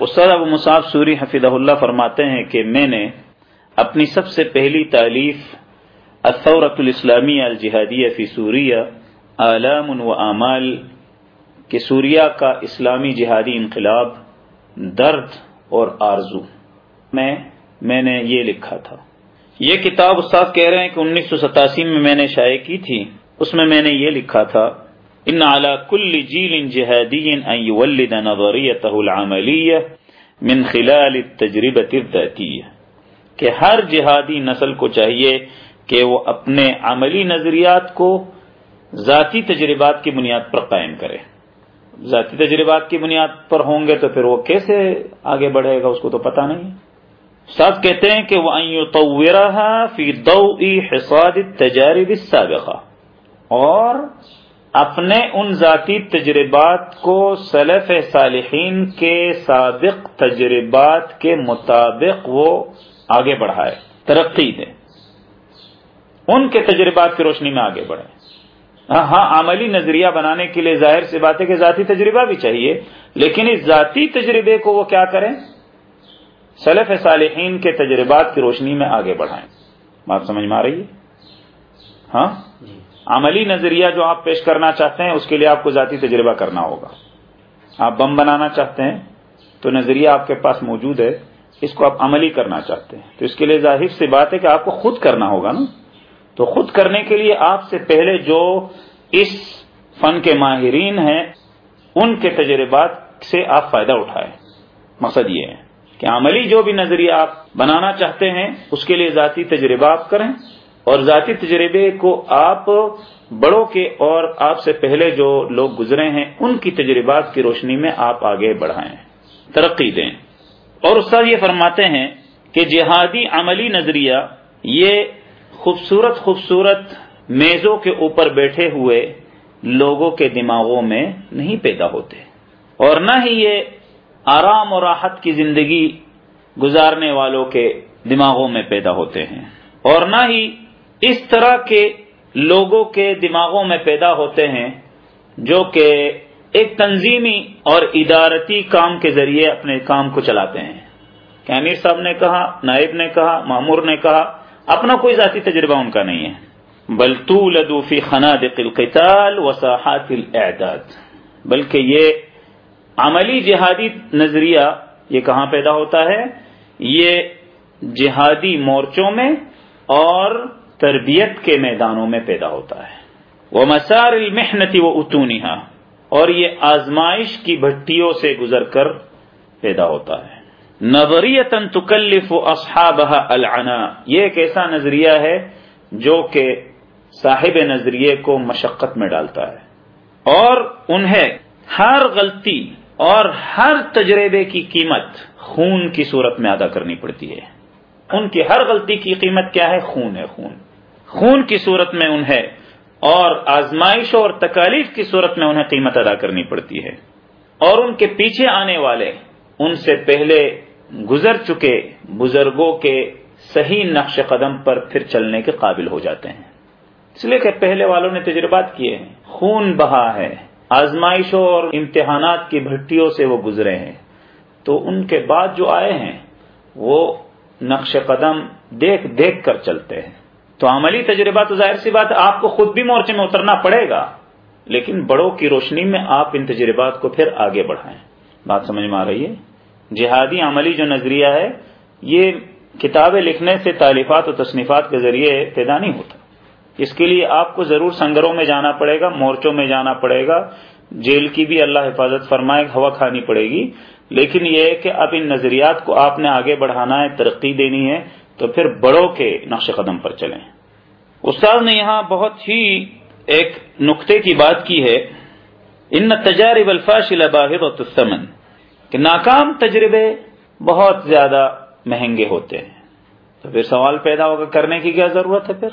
استاد Abu Musab sorry حفظ اللہ فرماتے ہیں کہ میں نے اپنی سب سے پہلی تعلیف الثورت الاسلامی الجہادیہ فی سوریہ آلام و اعمال کہ سوریا کا اسلامی جہادی انقلاب درد اور آرزو میں میں نے یہ لکھا تھا۔ یہ کتاب استاد کہہ رہے ہیں کہ انیس سو ستاسی میں میں نے شائع کی تھی، اس میں میں نے یہ لکھا تھا ان على كل جيل جهادي ان يولد نظريته العمليه من خلال التجربه الذاتيه کہ ہر جہادی نسل کو چاہیے کہ وہ اپنے عملی نظریات کو ذاتی تجربات کی بنیاد پر قائم کرے. ذاتی تجربات کی بنیاد پر ہوں گے تو پھر وہ کیسے آگے بڑھے گا اس کو تو پتا نہیں. ساتھ کہتے ہیں کہ وہ فی حصاد تجارب السابقہ اور اپنے ان ذاتی تجربات کو سلف صالحین کے سابق تجربات کے مطابق وہ آگے بڑھائے، ترقی دے۔ ان کے تجربات کی روشنی میں آگے بڑھے۔ ہاں،, ہاں عملی نظریہ بنانے کے لیے ظاہر سی بات ہے کہ ذاتی تجربہ بھی چاہیے، لیکن اس ذاتی تجربے کو وہ کیا کریں؟ سلف صالحین کے تجربات کی روشنی میں آگے بڑھائیں۔ بات سمجھ میں آ رہی ہے؟ ہاں؟ جی۔ عملی نظریہ جو آپ پیش کرنا چاہتے ہیں، اس کے لیے آپ کو ذاتی تجربہ کرنا ہوگا۔ آپ بم بنانا چاہتے ہیں، تو نظریہ آپ کے پاس موجود ہے، اس کو آپ عملی کرنا چاہتے ہیں۔ تو اس کے لیے ظاہر سی بات ہے کہ آپ کو خود کرنا ہوگا نا۔ تو خود کرنے کے لیے آپ سے پہلے جو اس فن کے ماہرین ہیں، ان کے تجربات سے آپ فائدہ اٹھائیں۔ مقصد یہ ہے کہ عملی جو بھی نظریہ آپ بنانا چاہتے ہیں، اس کے لیے ذاتی تجربہ آپ کریں۔ اور ذاتی تجربے کو آپ بڑوں کے اور آپ سے پہلے جو لوگ گزرے ہیں، ان کی تجربات کی روشنی میں آپ آگے بڑھائیں، ترقی دیں۔ اور استاد یہ فرماتے ہیں کہ جہادی عملی نظریہ یہ خوبصورت خوبصورت میزوں کے اوپر بیٹھے ہوئے لوگوں کے دماغوں میں نہیں پیدا ہوتے۔ اور نہ ہی یہ آرام اور راحت کی زندگی گزارنے والوں کے دماغوں میں پیدا ہوتے ہیں۔ اور نہ ہی اس طرح کے لوگوں کے دماغوں میں پیدا ہوتے ہیں جو کہ ایک تنظیمی اور ادارتی کام کے ذریعے اپنے کام کو چلاتے ہیں۔ کہ امیر صاحب نے کہا، نائب نے کہا معمور نے کہا، اپنا کوئی ذاتی تجربہ ان کا نہیں ہے۔ بلطو لدوفی خناد القتال وساحات الاعداد۔ بلکہ یہ عملی جہادی نظریہ یہ کہاں پیدا ہوتا ہے؟ یہ جہادی مورچوں میں اور تربیت کے میدانوں میں پیدا ہوتا ہے۔ وہ مسار المحنتی و اتونیہ اور یہ آزمائش کی بھٹیوں سے گزر کر پیدا ہوتا ہے۔ نظریت تکلف و اصحابہ العنا یہ ایک ایسا نظریہ ہے جو کہ صاحب نظریے کو مشقت میں ڈالتا ہے۔ اور انہیں ہر غلطی اور ہر تجربے کی قیمت خون کی صورت میں ادا کرنی پڑتی ہے۔ ان کی ہر غلطی کی قیمت کیا ہے؟ خون ہے، خون۔ خون کی صورت میں انہیں اور آزمائش اور تکالیف کی صورت میں انہیں قیمت ادا کرنی پڑتی ہے۔ اور ان کے پیچھے آنے والے ان سے پہلے گزر چکے بزرگوں کے صحیح نقش قدم پر پھر چلنے کے قابل ہو جاتے ہیں۔ اس لیے کہ پہلے والوں نے تجربات کیے ہیں۔ خون بہا ہے۔ آزمائشوں اور امتحانات کی بھٹیوں سے وہ گزرے ہیں۔ تو ان کے بعد جو آئے ہیں، وہ نقش قدم دیکھ دیکھ کر چلتے ہیں۔ تو عملی تجربہ تو ظاہر سی بات آپ کو خود بھی مورچے میں اترنا پڑے گا، لیکن بڑوں کی روشنی میں آپ ان تجربات کو پھر آگے بڑھائیں۔ بات سمجھ میں آ رہی ہے؟ جہادی عملی جو نظریہ ہے، یہ کتابیں لکھنے سے تعلیفات و تصنیفات کے ذریعے پیدا نہیں ہوتا۔ اس کے لیے آپ کو ضرور سنگروں میں جانا پڑے گا، مورچوں میں جانا پڑے گا۔ جیل کی بھی اللہ حفاظت فرمائے، ہوا کھانی پڑے گی۔ لیکن یہ ہے کہ اب ان نظریات کو آپ نے آگے بڑھانا ہے، ترقی دینی ہے۔ تو پھر بڑوں کے نقش قدم پر چلیں۔ استاد نے یہاں بہت ہی ایک نقطے کی بات کی ہے۔ ان تجارب الفاشل باہر و تسمن کہ ناکام تجربے بہت زیادہ مہنگے ہوتے ہیں۔ تو پھر سوال پیدا ہوگا، کرنے کی کیا ضرورت ہے پھر؟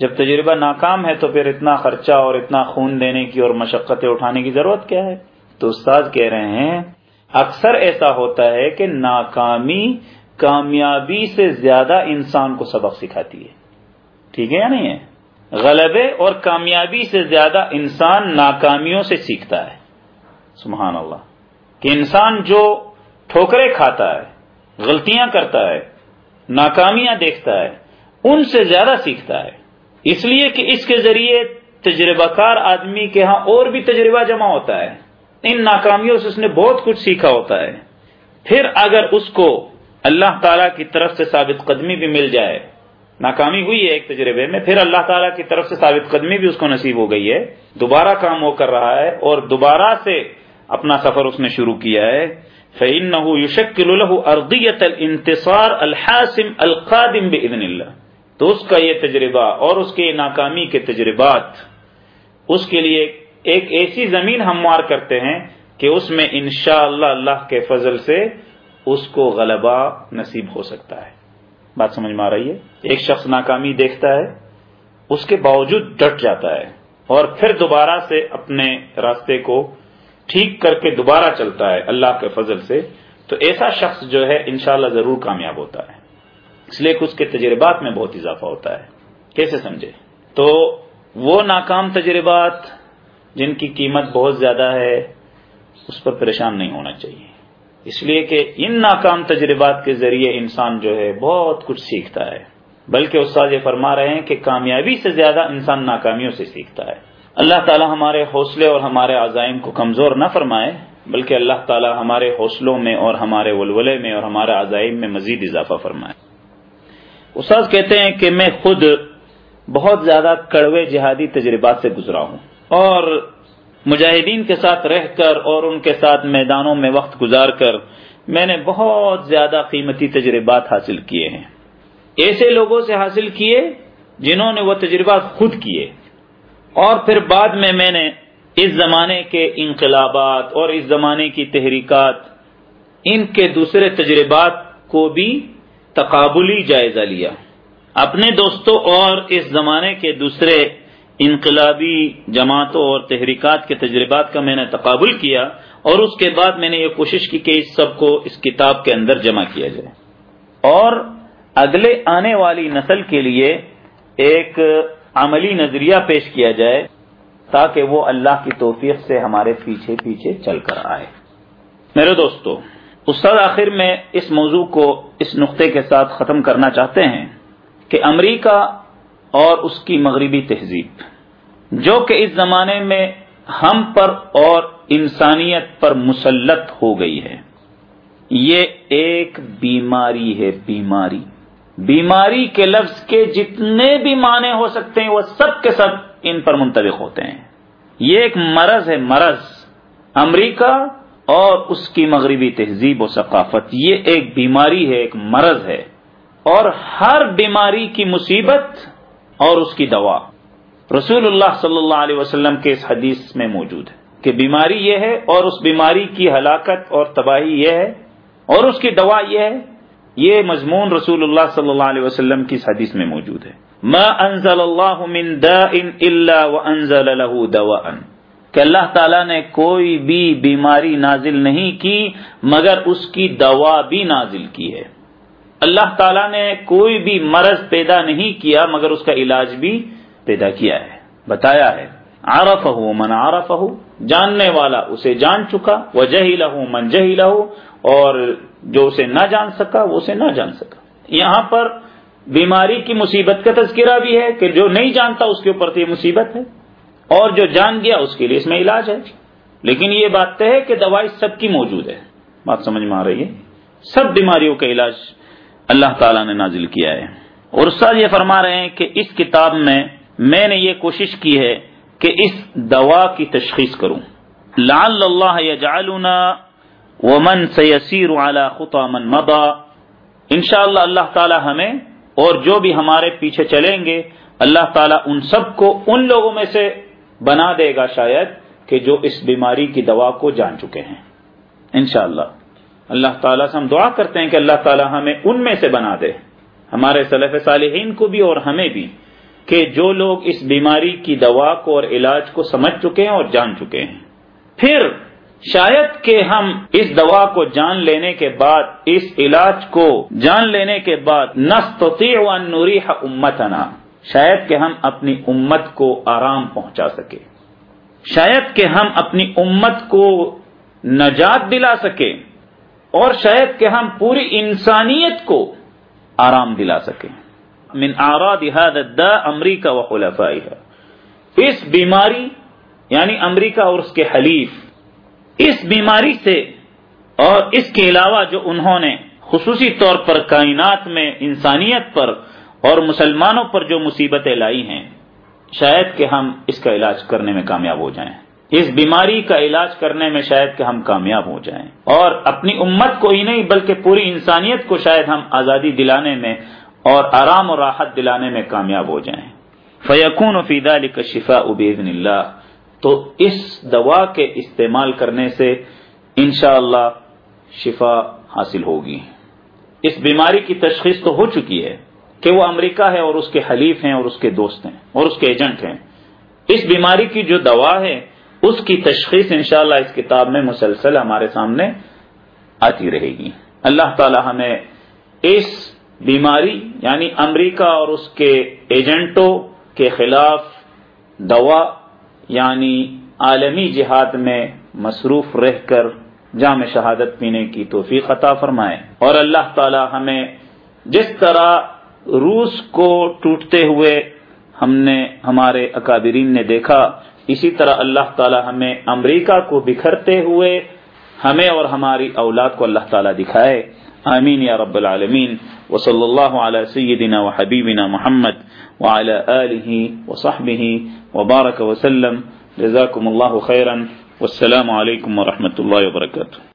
جب تجربہ ناکام ہے تو پھر اتنا خرچہ اور اتنا خون دینے کی اور مشقتیں اٹھانے کی ضرورت کیا ہے؟ تو استاد کہہ رہے ہیں، اکثر ایسا ہوتا ہے کہ ناکامی کامیابی سے زیادہ انسان کو سبق سکھاتی ہے۔ ٹھیک ہے یا نہیں ہے؟ غلبے اور کامیابی سے زیادہ انسان ناکامیوں سے سیکھتا ہے۔ سبحان اللہ۔ کہ انسان جو ٹھوکرے کھاتا ہے، غلطیاں کرتا ہے، ناکامیاں دیکھتا ہے، ان سے زیادہ سیکھتا ہے۔ اس لیے کہ اس کے ذریعے تجربہ کار آدمی کے ہاں اور بھی تجربہ جمع ہوتا ہے۔ ان ناکامیوں سے اس نے بہت کچھ سیکھا ہوتا ہے۔ پھر اگر اس کو اللہ تعالی کی طرف سے ثابت قدمی بھی مل جائے۔ ناکامی ہوئی ہے ایک تجربے میں، پھر اللہ تعالیٰ کی طرف سے ثابت قدمی بھی اس کو نصیب ہو گئی ہے۔ دوبارہ کام وہ کر رہا ہے اور دوبارہ سے اپنا سفر اس نے شروع کیا ہے۔ فَإِنَّهُ يُشَكِّلُ لَهُ أَرْضِيَةَ الْإِنْتِصَارِ الْحَاسِمْ الْقَادِمْ بِإِذْنِ اللَّهِ۔ تو اس کا یہ تجربہ اور اس کے ناکامی کے تجربات، اس کے لیے ایک ایسی زمین ہموار کرتے ہیں کہ اس میں انشاءاللہ اللہ کے فضل سے اس کو غلبہ نصیب ہو سکتا ہے۔ بات سمجھ میں آ رہی ہے؟ ایک شخص ناکامی دیکھتا ہے، اس کے باوجود ڈٹ جاتا ہے اور پھر دوبارہ سے اپنے راستے کو ٹھیک کر کے دوبارہ چلتا ہے اللہ کے فضل سے۔ تو ایسا شخص جو ہے، انشاءاللہ ضرور کامیاب ہوتا ہے۔ اس لیے کہ اس کے تجربات میں بہت اضافہ ہوتا ہے۔ کیسے سمجھے؟ تو وہ ناکام تجربات جن کی قیمت بہت زیادہ ہے، اس پر پریشان نہیں ہونا چاہیے۔ اس لیے کہ ان ناکام تجربات کے ذریعے انسان جو ہے بہت کچھ سیکھتا ہے۔ بلکہ استاد یہ فرما رہے ہیں کہ کامیابی سے زیادہ انسان ناکامیوں سے سیکھتا ہے۔ اللہ تعالی ہمارے حوصلے اور ہمارے عزائم کو کمزور نہ فرمائے، بلکہ اللہ تعالی ہمارے حوصلوں میں اور ہمارے ولولے میں اور ہمارے عزائم میں مزید اضافہ فرمائے۔ استاد کہتے ہیں کہ میں خود بہت زیادہ کڑوے جہادی تجربات سے گزرا ہوں اور مجاہدین کے ساتھ رہ کر اور ان کے ساتھ میدانوں میں وقت گزار کر میں نے بہت زیادہ قیمتی تجربات حاصل کیے ہیں۔ ایسے لوگوں سے حاصل کیے جنہوں نے وہ تجربات خود کیے۔ اور پھر بعد میں میں نے اس زمانے کے انقلابات اور اس زمانے کی تحریکات ان کے دوسرے تجربات کو بھی تقابلی جائزہ لیا۔ اپنے دوستوں اور اس زمانے کے دوسرے انقلابی جماعتوں اور تحریکات کے تجربات کا میں نے تقابل کیا اور اس کے بعد میں نے یہ کوشش کی کہ اس سب کو اس کتاب کے اندر جمع کیا جائے۔ اور اگلے آنے والی نسل کے لیے ایک عملی نظریہ پیش کیا جائے تاکہ وہ اللہ کی توفیق سے ہمارے پیچھے پیچھے چل کر آئے۔ میرے دوستو، استاد آخر میں اس موضوع کو اس نقطے کے ساتھ ختم کرنا چاہتے ہیں کہ امریکہ اور اس کی مغربی تہذیب۔ جو کہ اس زمانے میں ہم پر اور انسانیت پر مسلط ہو گئی ہے۔ یہ ایک بیماری ہے، بیماری۔ بیماری کے لفظ کے جتنے بھی معنی ہو سکتے ہیں، وہ سب کے سب ان پر منتبق ہوتے ہیں۔ یہ ایک مرض ہے، مرض۔ امریکہ اور اس کی مغربی تہذیب و ثقافت، یہ ایک بیماری ہے، ایک مرض ہے۔ اور ہر بیماری کی مصیبت اور اس کی دوا۔ رسول اللہ صلی اللہ علیہ وسلم کے اس حدیث میں موجود ہے کہ بیماری یہ ہے اور اس بیماری کی ہلاکت اور تباہی یہ ہے اور اس کی دوا یہ ہے، یہ مضمون رسول اللہ صلی اللہ علیہ وسلم کی اس حدیث میں موجود ہے۔ ما انزل اللہ من الا وانزل له دواء۔ کہ اللہ تعالیٰ نے کوئی بھی بیماری نازل نہیں کی، مگر اس کی دوا بھی نازل کی ہے۔ اللہ تعالیٰ نے کوئی بھی مرض پیدا نہیں کیا، مگر اس کا علاج بھی پیدا کیا ہے، بتایا ہے۔ عرف ہو من عرف ہو جاننے والا اسے جان چکا وہ جہی لہو من جہی لہو اور جو اسے نہ جان سکا، وہ اسے نہ جان سکا۔ یہاں پر بیماری کی مصیبت کا تذکرہ بھی ہے کہ جو نہیں جانتا، اس کے اوپر تو یہ مصیبت ہے۔ اور جو جان گیا، اس کے لیے اس میں علاج ہے۔ لیکن یہ بات تو ہے کہ دوائی سب کی موجود ہے۔ بات سمجھ میں آ رہی ہے؟ سب بیماریوں کا علاج اللہ تعالیٰ نے نازل کیا ہے۔ اور استاد یہ فرما رہے ہیں کہ اس کتاب میں میں نے یہ کوشش کی ہے کہ اس دوا کی تشخیص کروں۔ لعل اللہ یجعلنا ومن سیسیر على خطا من مضى۔ انشاءاللہ اللہ تعالی ہمیں اور جو بھی ہمارے پیچھے چلیں گے، اللہ تعالی ان سب کو ان لوگوں میں سے بنا دے گا شاید کہ جو اس بیماری کی دوا کو جان چکے ہیں۔ انشاءاللہ۔ اللہ تعالیٰ سے ہم دعا کرتے ہیں کہ اللہ تعالیٰ ہمیں ان میں سے بنا دے۔ ہمارے صلیف صالحین کو بھی اور ہمیں بھی۔ کہ جو لوگ اس بیماری کی دوا کو اور علاج کو سمجھ چکے ہیں اور جان چکے ہیں۔ پھر شاید کہ ہم اس دوا کو جان لینے کے بعد، اس علاج کو جان لینے کے بعد ان نوریح امتنا، شاید کہ ہم اپنی امت کو آرام پہنچا سکے۔ شاید کہ ہم اپنی امت کو نجات دلا سکے۔ اور شاید کہ ہم پوری انسانیت کو آرام دلا سکیں من اعراض هذا الداء امریکہ و خلفائها اس بیماری یعنی امریکہ اور اس کے حلیف، اس بیماری سے اور اس کے علاوہ جو انہوں نے خصوصی طور پر کائنات میں انسانیت پر اور مسلمانوں پر جو مصیبتیں لائی ہیں، شاید کہ ہم اس کا علاج کرنے میں کامیاب ہو جائیں۔ اس بیماری کا علاج کرنے میں شاید کہ ہم کامیاب ہو جائیں۔ اور اپنی امت کو ہی نہیں، بلکہ پوری انسانیت کو شاید ہم آزادی دلانے میں اور آرام و راحت دلانے میں کامیاب ہو جائیں۔ فیقون و فیدا علی کا شفا ابیدن اللہ تو اس دوا کے استعمال کرنے سے انشاءاللہ شفا حاصل ہوگی۔ اس بیماری کی تشخیص تو ہو چکی ہے کہ وہ امریکہ ہے اور اس کے حلیف ہیں اور اس کے دوست ہیں اور اس کے ایجنٹ ہیں۔ اس بیماری کی جو دوا ہے، اس کی تشخیص انشاءاللہ اس کتاب میں مسلسل ہمارے سامنے آتی رہے گی۔ اللہ تعالی ہمیں اس بیماری یعنی امریکہ اور اس کے ایجنٹوں کے خلاف دوا یعنی عالمی جہاد میں مصروف رہ کر جام شہادت پینے کی توفیق عطا فرمائے۔ اور اللہ تعالی ہمیں جس طرح روس کو ٹوٹتے ہوئے ہم نے، ہمارے اکابرین نے دیکھا، اسی طرح اللہ تعالی ہمیں امریکہ کو بکھرتے ہوئے ہمیں اور ہماری اولاد کو اللہ تعالی دکھائے۔ آمین یا رب العالمین. وصلی اللہ علی سیدنا و حبیبنا محمد وعلى آلہ وصحبہ وبارک وسلم جزاکم اللہ خیرا. والسلام علیکم ورحمۃ اللہ وبرکاتہ.